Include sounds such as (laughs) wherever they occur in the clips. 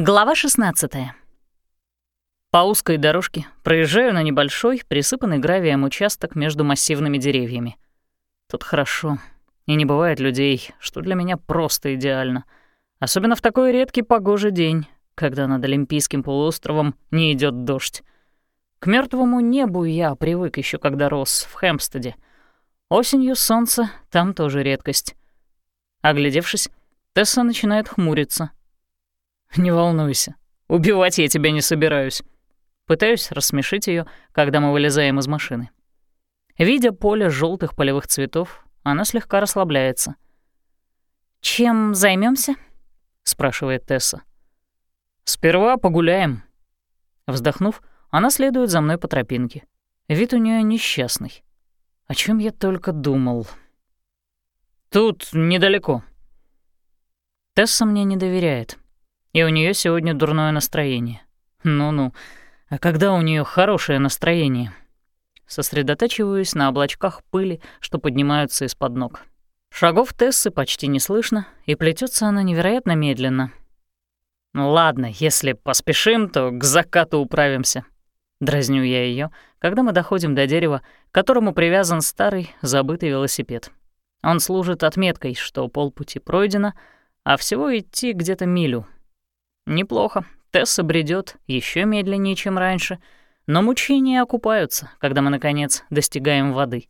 Глава 16. По узкой дорожке проезжаю на небольшой, присыпанный гравием участок между массивными деревьями. Тут хорошо, и не бывает людей, что для меня просто идеально. Особенно в такой редкий погожий день, когда над Олимпийским полуостровом не идет дождь. К мертвому небу я привык еще когда рос в Хэмпстеде. Осенью солнце там тоже редкость. Оглядевшись, Тесса начинает хмуриться — (laughs) «Не волнуйся, убивать я тебя не собираюсь». Пытаюсь рассмешить ее, когда мы вылезаем из машины. Видя поле желтых полевых цветов, она слегка расслабляется. «Чем займемся? спрашивает Тесса. «Сперва погуляем». Вздохнув, она следует за мной по тропинке. Вид у нее несчастный. О чем я только думал. «Тут недалеко». Тесса мне не доверяет и у нее сегодня дурное настроение. Ну-ну, а когда у нее хорошее настроение? Сосредотачиваюсь на облачках пыли, что поднимаются из-под ног. Шагов Тессы почти не слышно, и плетется она невероятно медленно. «Ну ладно, если поспешим, то к закату управимся». Дразню я ее, когда мы доходим до дерева, к которому привязан старый, забытый велосипед. Он служит отметкой, что полпути пройдено, а всего идти где-то милю — Неплохо. Тесса бредет еще медленнее, чем раньше, но мучения окупаются, когда мы, наконец, достигаем воды.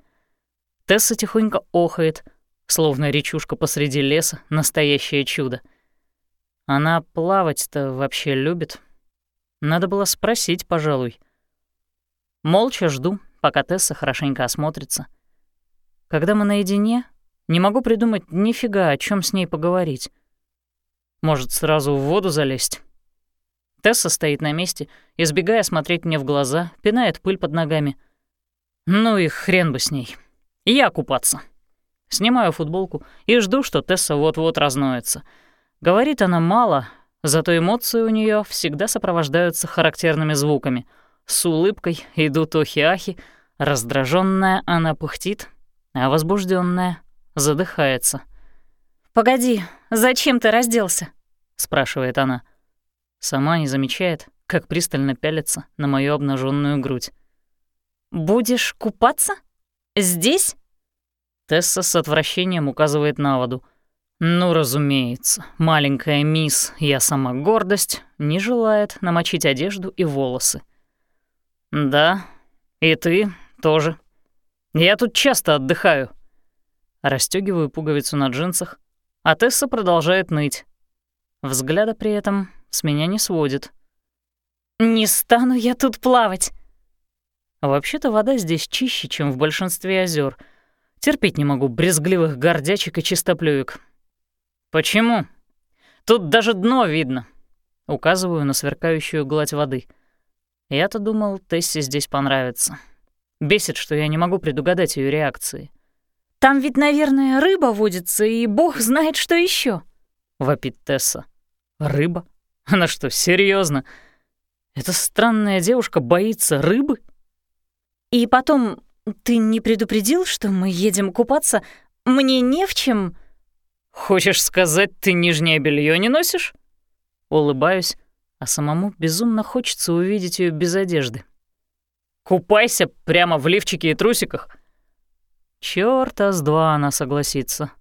Тесса тихонько охает, словно речушка посреди леса — настоящее чудо. Она плавать-то вообще любит. Надо было спросить, пожалуй. Молча жду, пока Тесса хорошенько осмотрится. Когда мы наедине, не могу придумать нифига, о чем с ней поговорить. Может, сразу в воду залезть? Тесса стоит на месте, избегая смотреть мне в глаза, пинает пыль под ногами. Ну и хрен бы с ней. Я купаться. Снимаю футболку и жду, что Тесса вот-вот разноется. Говорит она мало, зато эмоции у нее всегда сопровождаются характерными звуками. С улыбкой идут охи-ахи, раздраженная она пыхтит, а возбужденная задыхается. «Погоди, зачем ты разделся?» — спрашивает она. Сама не замечает, как пристально пялится на мою обнаженную грудь. «Будешь купаться? Здесь?» Тесса с отвращением указывает на воду. Ну, разумеется, маленькая мисс, я сама гордость, не желает намочить одежду и волосы. «Да, и ты тоже. Я тут часто отдыхаю». Растёгиваю пуговицу на джинсах, а Тесса продолжает ныть. Взгляда при этом с меня не сводит. «Не стану я тут плавать!» Вообще-то вода здесь чище, чем в большинстве озер. Терпеть не могу брезгливых гордячек и чистоплюек. «Почему? Тут даже дно видно!» Указываю на сверкающую гладь воды. Я-то думал, Тессе здесь понравится. Бесит, что я не могу предугадать ее реакции. Там ведь, наверное, рыба водится, и бог знает, что еще. вопит Тесса. «Рыба? Она что, серьезно? Эта странная девушка боится рыбы?» «И потом, ты не предупредил, что мы едем купаться? Мне не в чем...» «Хочешь сказать, ты нижнее белье не носишь?» Улыбаюсь, а самому безумно хочется увидеть ее без одежды. «Купайся прямо в лифчике и трусиках. Чёрта с два она согласится.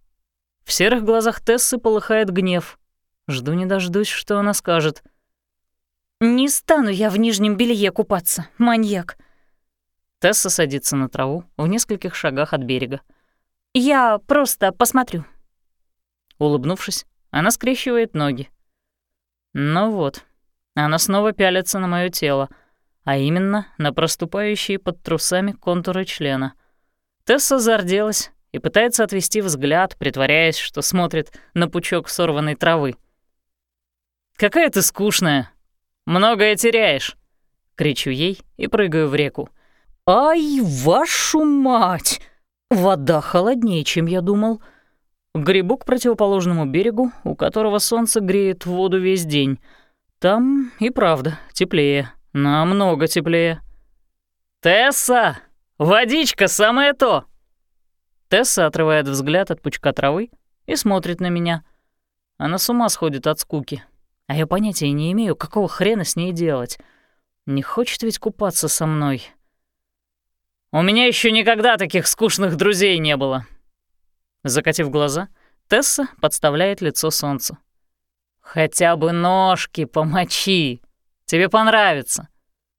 В серых глазах Тессы полыхает гнев. Жду не дождусь, что она скажет. «Не стану я в нижнем белье купаться, маньяк!» Тесса садится на траву в нескольких шагах от берега. «Я просто посмотрю». Улыбнувшись, она скрещивает ноги. Ну вот, она снова пялится на моё тело, а именно на проступающие под трусами контуры члена — Тесса зарделась и пытается отвести взгляд, притворяясь, что смотрит на пучок сорванной травы. «Какая ты скучная! Многое теряешь!» — кричу ей и прыгаю в реку. «Ай, вашу мать! Вода холоднее, чем я думал!» Грибу к противоположному берегу, у которого солнце греет воду весь день. Там и правда теплее, намного теплее. «Тесса!» Водичка самое то!» Тесса отрывает взгляд от пучка травы и смотрит на меня. Она с ума сходит от скуки. А я понятия не имею, какого хрена с ней делать. Не хочет ведь купаться со мной. У меня еще никогда таких скучных друзей не было. Закатив глаза, Тесса подставляет лицо солнцу. Хотя бы ножки помочи. Тебе понравится.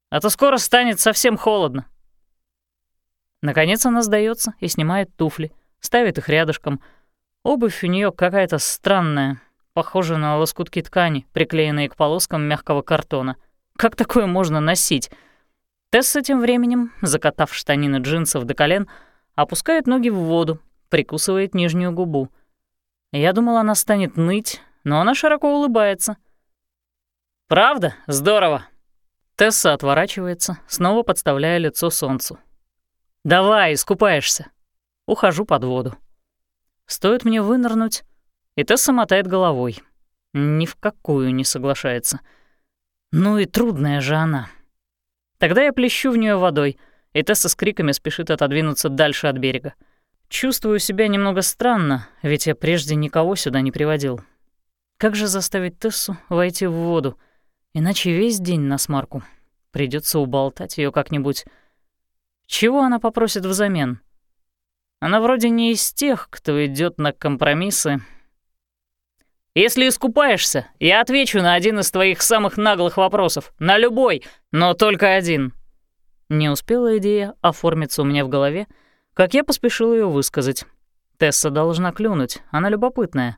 А то скоро станет совсем холодно. Наконец она сдается и снимает туфли, ставит их рядышком. Обувь у нее какая-то странная, похожая на лоскутки ткани, приклеенные к полоскам мягкого картона. Как такое можно носить? Тесса тем временем, закатав штанины джинсов до колен, опускает ноги в воду, прикусывает нижнюю губу. Я думала, она станет ныть, но она широко улыбается. «Правда? Здорово!» Тесса отворачивается, снова подставляя лицо солнцу. «Давай, искупаешься!» Ухожу под воду. Стоит мне вынырнуть, и Тесса мотает головой. Ни в какую не соглашается. Ну и трудная же она. Тогда я плещу в нее водой, и Тесса с криками спешит отодвинуться дальше от берега. Чувствую себя немного странно, ведь я прежде никого сюда не приводил. Как же заставить Тессу войти в воду? Иначе весь день на смарку. Придется уболтать ее как-нибудь. Чего она попросит взамен? Она вроде не из тех, кто идет на компромиссы. Если искупаешься, я отвечу на один из твоих самых наглых вопросов. На любой, но только один. Не успела идея оформиться у меня в голове, как я поспешил ее высказать. Тесса должна клюнуть, она любопытная.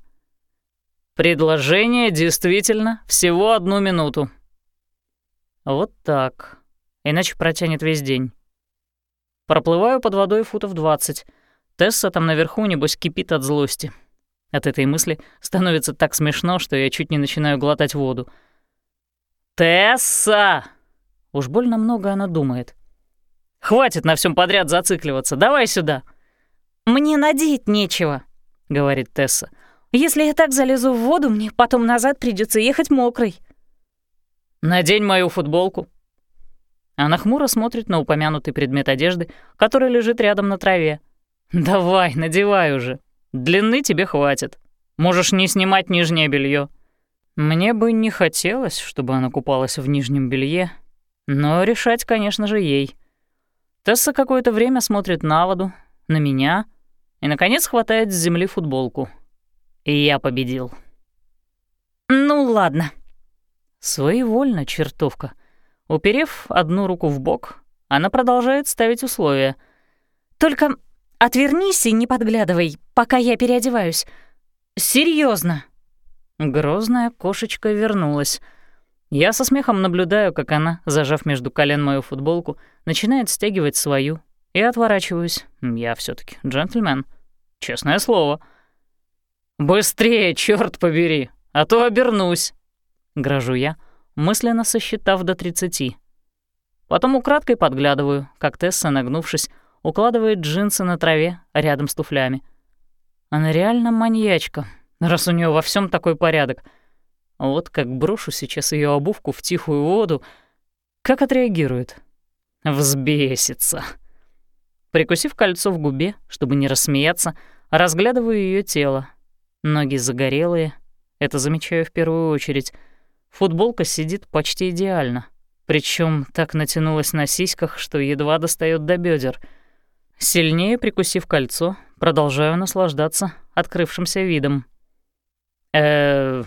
Предложение действительно всего одну минуту. Вот так. Иначе протянет весь день. Проплываю под водой футов двадцать. Тесса там наверху, небось, кипит от злости. От этой мысли становится так смешно, что я чуть не начинаю глотать воду. «Тесса!» Уж больно много она думает. «Хватит на всем подряд зацикливаться, давай сюда!» «Мне надеть нечего», — говорит Тесса. «Если я так залезу в воду, мне потом назад придется ехать мокрой». «Надень мою футболку». Она хмуро смотрит на упомянутый предмет одежды, который лежит рядом на траве. «Давай, надевай уже. Длины тебе хватит. Можешь не снимать нижнее белье. Мне бы не хотелось, чтобы она купалась в нижнем белье, но решать, конечно же, ей. Тесса какое-то время смотрит на воду, на меня и, наконец, хватает с земли футболку. И я победил. «Ну ладно». Своевольно, чертовка. Уперев одну руку в бок, она продолжает ставить условия. «Только Отвернись и не подглядывай, пока я переодеваюсь. Серьезно. Грозная кошечка вернулась. Я со смехом наблюдаю, как она, зажав между колен мою футболку, начинает стягивать свою, и отворачиваюсь. Я все таки джентльмен. Честное слово. «Быстрее, черт побери, а то обернусь!» — грожу я, мысленно сосчитав до тридцати. Потом украдкой подглядываю, как Тесса, нагнувшись, укладывает джинсы на траве рядом с туфлями. Она реально маньячка, раз у нее во всем такой порядок. Вот как брошу сейчас ее обувку в тихую воду, как отреагирует? Взбесится. Прикусив кольцо в губе, чтобы не рассмеяться, разглядываю ее тело. Ноги загорелые, это замечаю в первую очередь. Футболка сидит почти идеально, причем так натянулась на сиськах, что едва достает до бедер — Сильнее прикусив кольцо, продолжаю наслаждаться открывшимся видом. э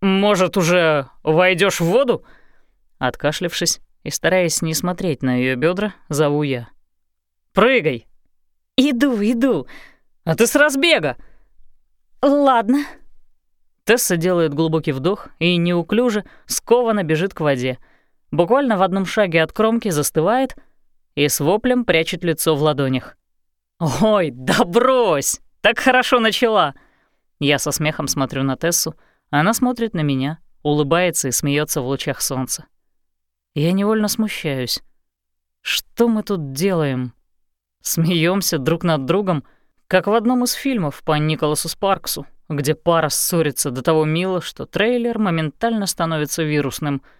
может, уже войдешь в воду?» Откашлившись и стараясь не смотреть на ее бедра, зову я. «Прыгай!» «Иду, иду!» «А ты с разбега!» «Ладно». Тесса делает глубокий вдох и неуклюже, скованно бежит к воде. Буквально в одном шаге от кромки застывает — и с воплем прячет лицо в ладонях. «Ой, да брось! Так хорошо начала!» Я со смехом смотрю на Тессу, она смотрит на меня, улыбается и смеется в лучах солнца. Я невольно смущаюсь. Что мы тут делаем? Смеемся друг над другом, как в одном из фильмов по Николасу Спарксу, где пара ссорится до того мило, что трейлер моментально становится вирусным —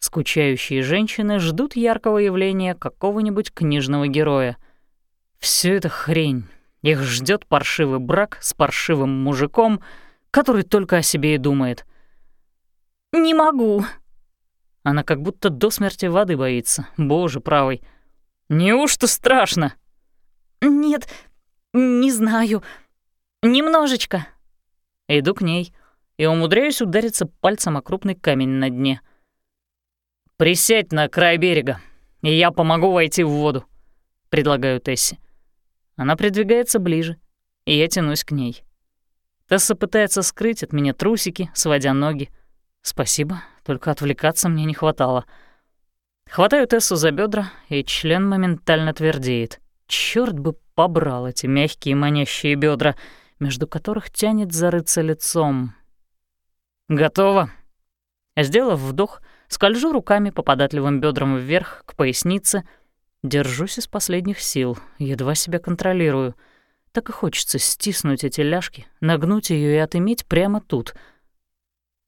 Скучающие женщины ждут яркого явления какого-нибудь книжного героя. Все это хрень. Их ждет паршивый брак с паршивым мужиком, который только о себе и думает. Не могу». Она как будто до смерти воды боится. Боже правый. Неужто страшно? «Нет, не знаю. Немножечко». Иду к ней и умудряюсь удариться пальцем о крупный камень на дне. «Присядь на край берега, и я помогу войти в воду», — предлагаю Тесси. Она придвигается ближе, и я тянусь к ней. Тесса пытается скрыть от меня трусики, сводя ноги. Спасибо, только отвлекаться мне не хватало. Хватаю Тессу за бедра, и член моментально твердеет. Черт бы побрал эти мягкие манящие бедра, между которых тянет зарыться лицом. Готово. Сделав вдох, скольжу руками по податливым бедрам вверх к пояснице, держусь из последних сил, едва себя контролирую. Так и хочется стиснуть эти ляжки, нагнуть ее и отыметь прямо тут.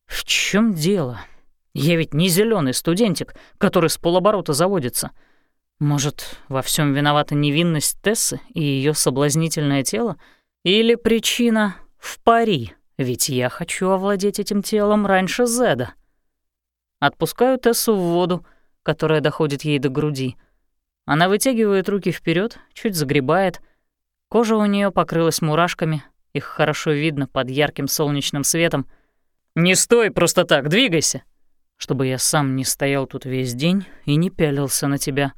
В чем дело? Я ведь не зеленый студентик, который с полоборота заводится. Может, во всем виновата невинность Тессы и ее соблазнительное тело? Или причина в пари? Ведь я хочу овладеть этим телом раньше Зеда. Отпускаю Тессу в воду, которая доходит ей до груди. Она вытягивает руки вперед, чуть загребает. Кожа у нее покрылась мурашками, их хорошо видно под ярким солнечным светом. «Не стой просто так, двигайся!» Чтобы я сам не стоял тут весь день и не пялился на тебя.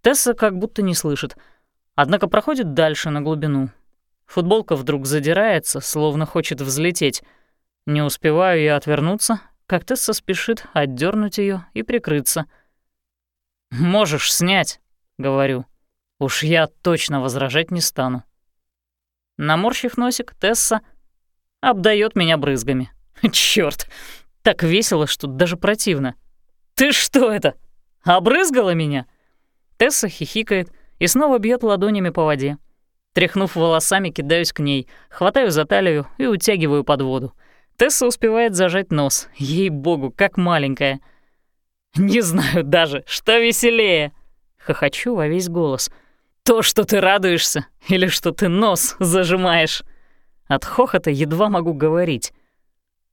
Тесса как будто не слышит, однако проходит дальше на глубину, Футболка вдруг задирается, словно хочет взлететь. Не успеваю я отвернуться, как Тесса спешит отдернуть ее и прикрыться. «Можешь снять», — говорю. Уж я точно возражать не стану. Наморщив носик, Тесса обдает меня брызгами. Черт, так весело, что даже противно. «Ты что это? Обрызгала меня?» Тесса хихикает и снова бьет ладонями по воде. Тряхнув волосами, кидаюсь к ней, хватаю за талию и утягиваю под воду. Тесса успевает зажать нос. Ей-богу, как маленькая. «Не знаю даже, что веселее!» Хохочу во весь голос. «То, что ты радуешься, или что ты нос зажимаешь?» От хохота едва могу говорить.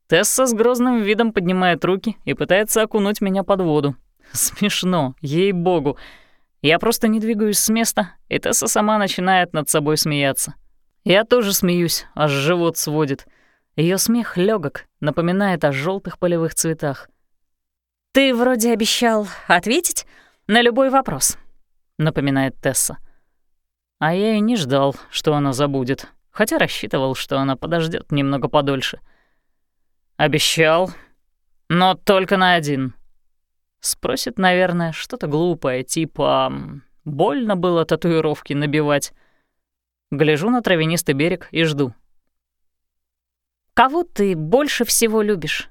Тесса с грозным видом поднимает руки и пытается окунуть меня под воду. Смешно, ей-богу. Я просто не двигаюсь с места, и Тесса сама начинает над собой смеяться. Я тоже смеюсь, аж живот сводит. Ее смех легок, напоминает о желтых полевых цветах. «Ты вроде обещал ответить на любой вопрос», — напоминает Тесса. А я и не ждал, что она забудет, хотя рассчитывал, что она подождет немного подольше. «Обещал, но только на один», Спросит, наверное, что-то глупое, типа «больно было татуировки набивать». Гляжу на травянистый берег и жду. «Кого ты больше всего любишь?»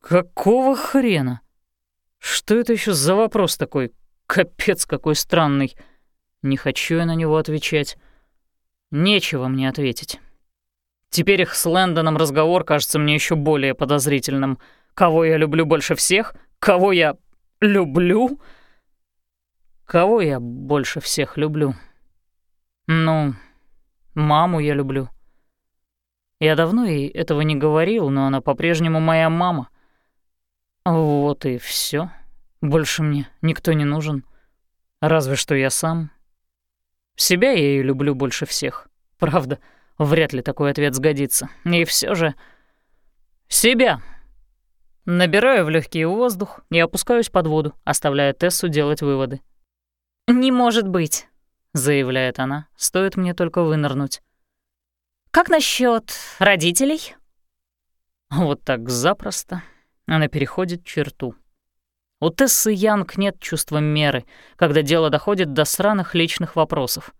«Какого хрена? Что это еще за вопрос такой? Капец какой странный. Не хочу я на него отвечать. Нечего мне ответить. Теперь их с Лэндоном разговор кажется мне еще более подозрительным. Кого я люблю больше всех? Кого я люблю? Кого я больше всех люблю? Ну, маму я люблю. Я давно ей этого не говорил, но она по-прежнему моя мама. Вот и все. Больше мне никто не нужен. Разве что я сам. Себя я и люблю больше всех. Правда, вряд ли такой ответ сгодится. И все же... Себя Набираю в легкий воздух и опускаюсь под воду, оставляя Тессу делать выводы. «Не может быть», — заявляет она, стоит мне только вынырнуть. «Как насчет родителей?» Вот так запросто она переходит черту. У Тессы Янг нет чувства меры, когда дело доходит до сраных личных вопросов.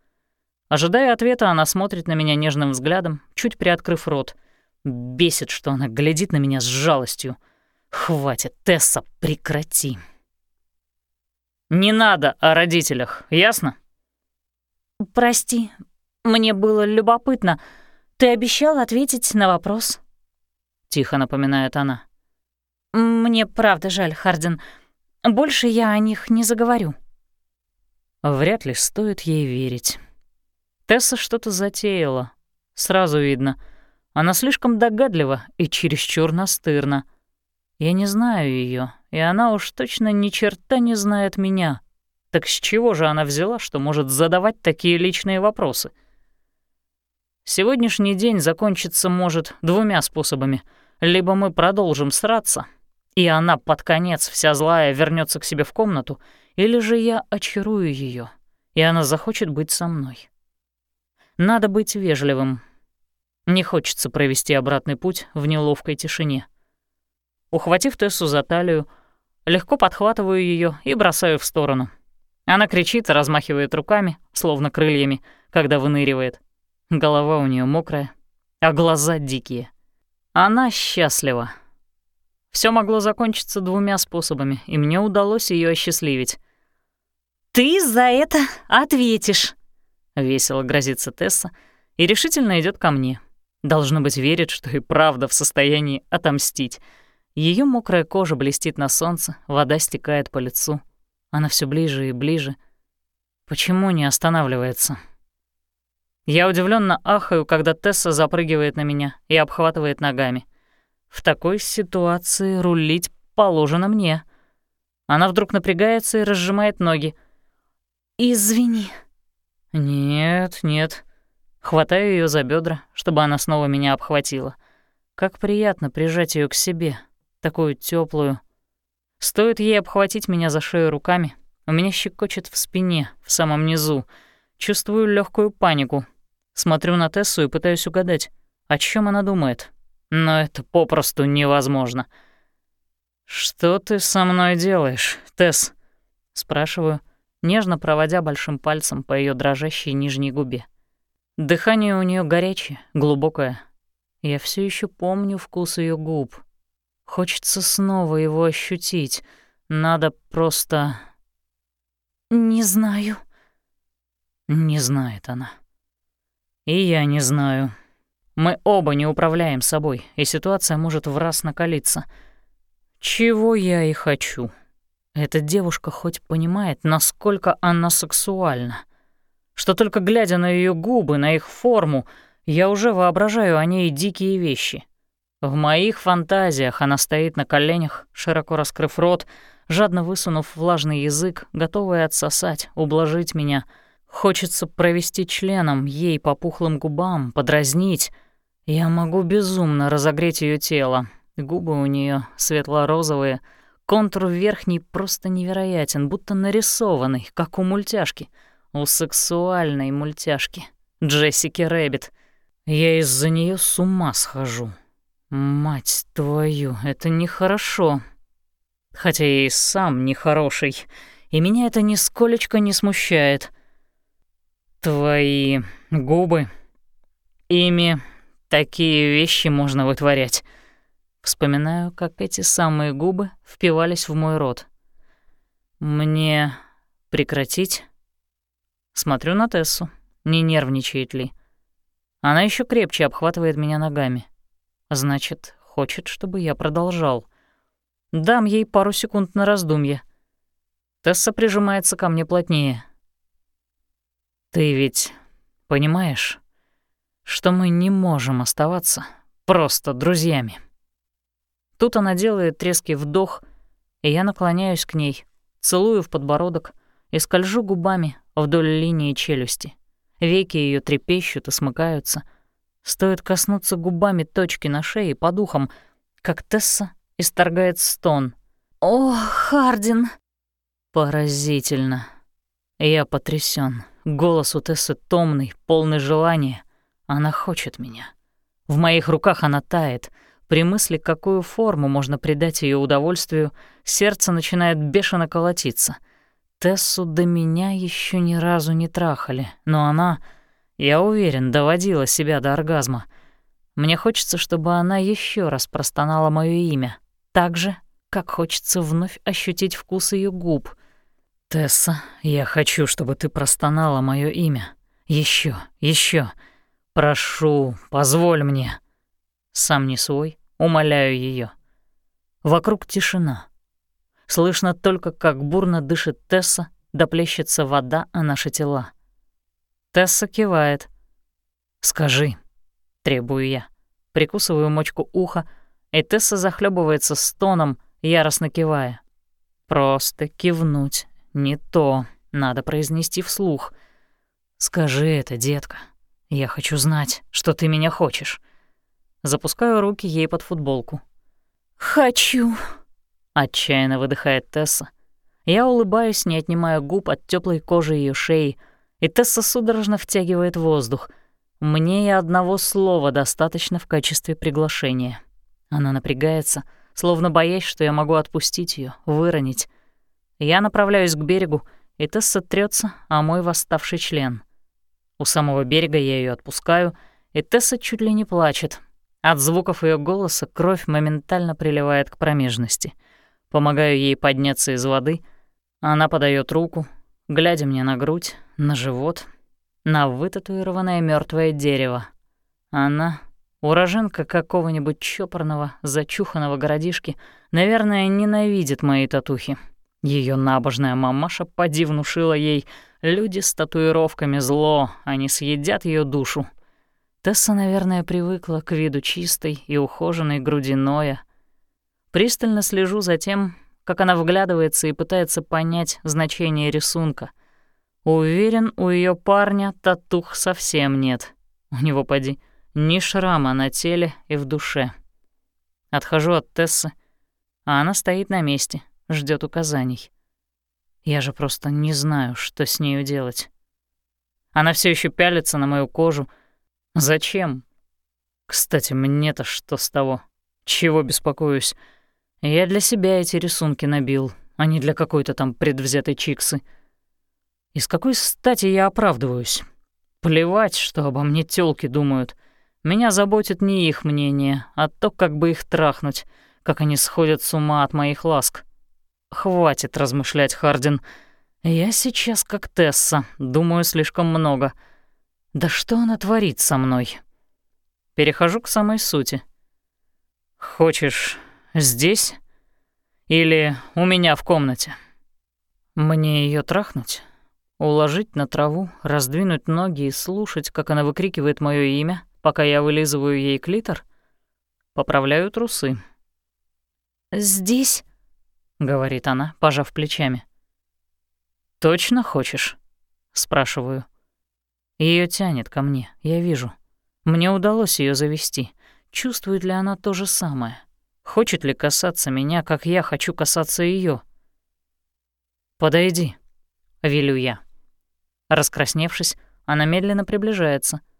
Ожидая ответа, она смотрит на меня нежным взглядом, чуть приоткрыв рот. Бесит, что она глядит на меня с жалостью — «Хватит, Тесса, прекрати!» «Не надо о родителях, ясно?» «Прости, мне было любопытно. Ты обещал ответить на вопрос?» Тихо напоминает она. «Мне правда жаль, Хардин. Больше я о них не заговорю». Вряд ли стоит ей верить. Тесса что-то затеяла. Сразу видно. Она слишком догадлива и чересчур настырна. Я не знаю ее, и она уж точно ни черта не знает меня. Так с чего же она взяла, что может задавать такие личные вопросы? Сегодняшний день закончится может двумя способами. Либо мы продолжим сраться, и она под конец вся злая вернется к себе в комнату, или же я очарую ее, и она захочет быть со мной. Надо быть вежливым. Не хочется провести обратный путь в неловкой тишине. Ухватив Тессу за талию, легко подхватываю ее и бросаю в сторону. Она кричит размахивает руками, словно крыльями, когда выныривает. Голова у нее мокрая, а глаза дикие. Она счастлива. Все могло закончиться двумя способами, и мне удалось ее осчастливить. «Ты за это ответишь», — весело грозится Тесса и решительно идет ко мне. Должно быть, верит, что и правда в состоянии отомстить — ее мокрая кожа блестит на солнце, вода стекает по лицу. Она все ближе и ближе. Почему не останавливается? Я удивленно ахаю, когда Тесса запрыгивает на меня и обхватывает ногами. В такой ситуации рулить положено мне. Она вдруг напрягается и разжимает ноги. «Извини». «Нет, нет». Хватаю ее за бедра, чтобы она снова меня обхватила. Как приятно прижать ее к себе, такую теплую. Стоит ей обхватить меня за шею руками, у меня щекочет в спине, в самом низу. Чувствую легкую панику. Смотрю на Тессу и пытаюсь угадать, о чем она думает. Но это попросту невозможно. «Что ты со мной делаешь, Тесс?» — спрашиваю, нежно проводя большим пальцем по ее дрожащей нижней губе. Дыхание у нее горячее, глубокое. Я все еще помню вкус ее губ, Хочется снова его ощутить. Надо просто... «Не знаю». Не знает она. И я не знаю. Мы оба не управляем собой, и ситуация может в раз накалиться. Чего я и хочу. Эта девушка хоть понимает, насколько она сексуальна. Что только глядя на ее губы, на их форму, я уже воображаю о ней дикие вещи — в моих фантазиях она стоит на коленях, широко раскрыв рот, жадно высунув влажный язык, готовая отсосать, ублажить меня. Хочется провести членом ей по пухлым губам, подразнить. Я могу безумно разогреть ее тело. Губы у нее светло-розовые, контур верхний просто невероятен, будто нарисованный, как у мультяшки, у сексуальной мультяшки, Джессики Рэббит. Я из-за нее с ума схожу. Мать твою, это нехорошо. Хотя я и сам нехороший, и меня это нисколечко не смущает. Твои губы, ими такие вещи можно вытворять. Вспоминаю, как эти самые губы впивались в мой рот. Мне прекратить? Смотрю на Тессу, не нервничает ли. Она еще крепче обхватывает меня ногами. Значит, хочет, чтобы я продолжал. Дам ей пару секунд на раздумье. Тесса прижимается ко мне плотнее. «Ты ведь понимаешь, что мы не можем оставаться просто друзьями?» Тут она делает резкий вдох, и я наклоняюсь к ней, целую в подбородок и скольжу губами вдоль линии челюсти. Веки ее трепещут и смыкаются — Стоит коснуться губами точки на шее по духам, как Тесса исторгает стон. «О, Хардин!» Поразительно. Я потрясен. Голос у Тессы томный, полный желания. Она хочет меня. В моих руках она тает. При мысли, какую форму можно придать ее удовольствию, сердце начинает бешено колотиться. Тессу до меня еще ни разу не трахали, но она я уверен, доводила себя до оргазма. Мне хочется, чтобы она еще раз простонала мое имя, так же, как хочется вновь ощутить вкус ее губ. «Тесса, я хочу, чтобы ты простонала мое имя. Еще, еще. Прошу, позволь мне». Сам не свой, умоляю ее. Вокруг тишина. Слышно только, как бурно дышит Тесса, доплещется вода о наши тела. Тесса кивает. «Скажи», — требую я. Прикусываю мочку уха и Тесса захлебывается стоном, яростно кивая. Просто кивнуть не то, надо произнести вслух. «Скажи это, детка. Я хочу знать, что ты меня хочешь». Запускаю руки ей под футболку. «Хочу», — отчаянно выдыхает Тесса. Я улыбаюсь, не отнимая губ от теплой кожи ее шеи, и Тесса судорожно втягивает воздух. Мне и одного слова достаточно в качестве приглашения. Она напрягается, словно боясь, что я могу отпустить ее, выронить. Я направляюсь к берегу, и Тесса трется о мой восставший член. У самого берега я ее отпускаю, и Тесса чуть ли не плачет. От звуков ее голоса кровь моментально приливает к промежности. Помогаю ей подняться из воды. Она подает руку, глядя мне на грудь, на живот, на вытатуированное мертвое дерево. Она Уроженка какого-нибудь чопорного, зачуханного городишки, наверное, ненавидит мои татухи. Ее набожная мамаша поди внушила ей, люди с татуировками зло, они съедят ее душу. Тесса, наверное, привыкла к виду чистой и ухоженной груди Ноя. Пристально слежу за тем, как она вглядывается и пытается понять значение рисунка. Уверен, у ее парня татух совсем нет. У него поди ни шрама на теле и в душе. Отхожу от Тессы, а она стоит на месте, ждет указаний. Я же просто не знаю, что с нею делать. Она все еще пялится на мою кожу. Зачем? Кстати, мне-то что с того? Чего беспокоюсь? Я для себя эти рисунки набил, а не для какой-то там предвзятой чиксы. И с какой стати я оправдываюсь? Плевать, что обо мне тёлки думают — меня заботит не их мнение, а то, как бы их трахнуть, как они сходят с ума от моих ласк. Хватит размышлять, Хардин. Я сейчас как Тесса, думаю слишком много. Да что она творит со мной? Перехожу к самой сути. Хочешь здесь или у меня в комнате? Мне ее трахнуть? Уложить на траву, раздвинуть ноги и слушать, как она выкрикивает мое имя — пока я вылизываю ей клитор, поправляю трусы. «Здесь?» — говорит она, пожав плечами. «Точно хочешь?» — спрашиваю. Ее тянет ко мне, я вижу. Мне удалось ее завести. Чувствует ли она то же самое? Хочет ли касаться меня, как я хочу касаться ее? «Подойди», — велю я. Раскрасневшись, она медленно приближается —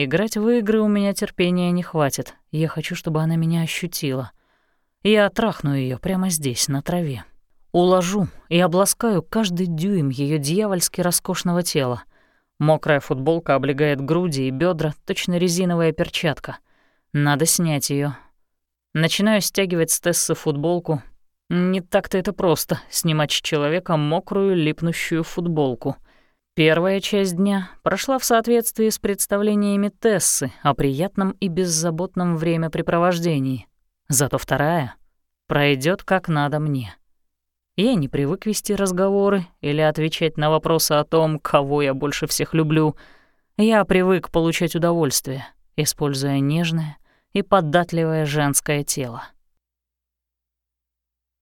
Играть в игры у меня терпения не хватит. Я хочу, чтобы она меня ощутила. Я трахну ее прямо здесь, на траве. Уложу и обласкаю каждый дюйм ее дьявольски роскошного тела. Мокрая футболка облегает груди и бедра, точно резиновая перчатка. Надо снять ее. Начинаю стягивать с Тессы футболку. Не так-то это просто — снимать с человека мокрую липнущую футболку — Первая часть дня прошла в соответствии с представлениями Тессы о приятном и беззаботном времяпрепровождении. Зато вторая пройдет как надо мне. Я не привык вести разговоры или отвечать на вопросы о том, кого я больше всех люблю. Я привык получать удовольствие, используя нежное и податливое женское тело.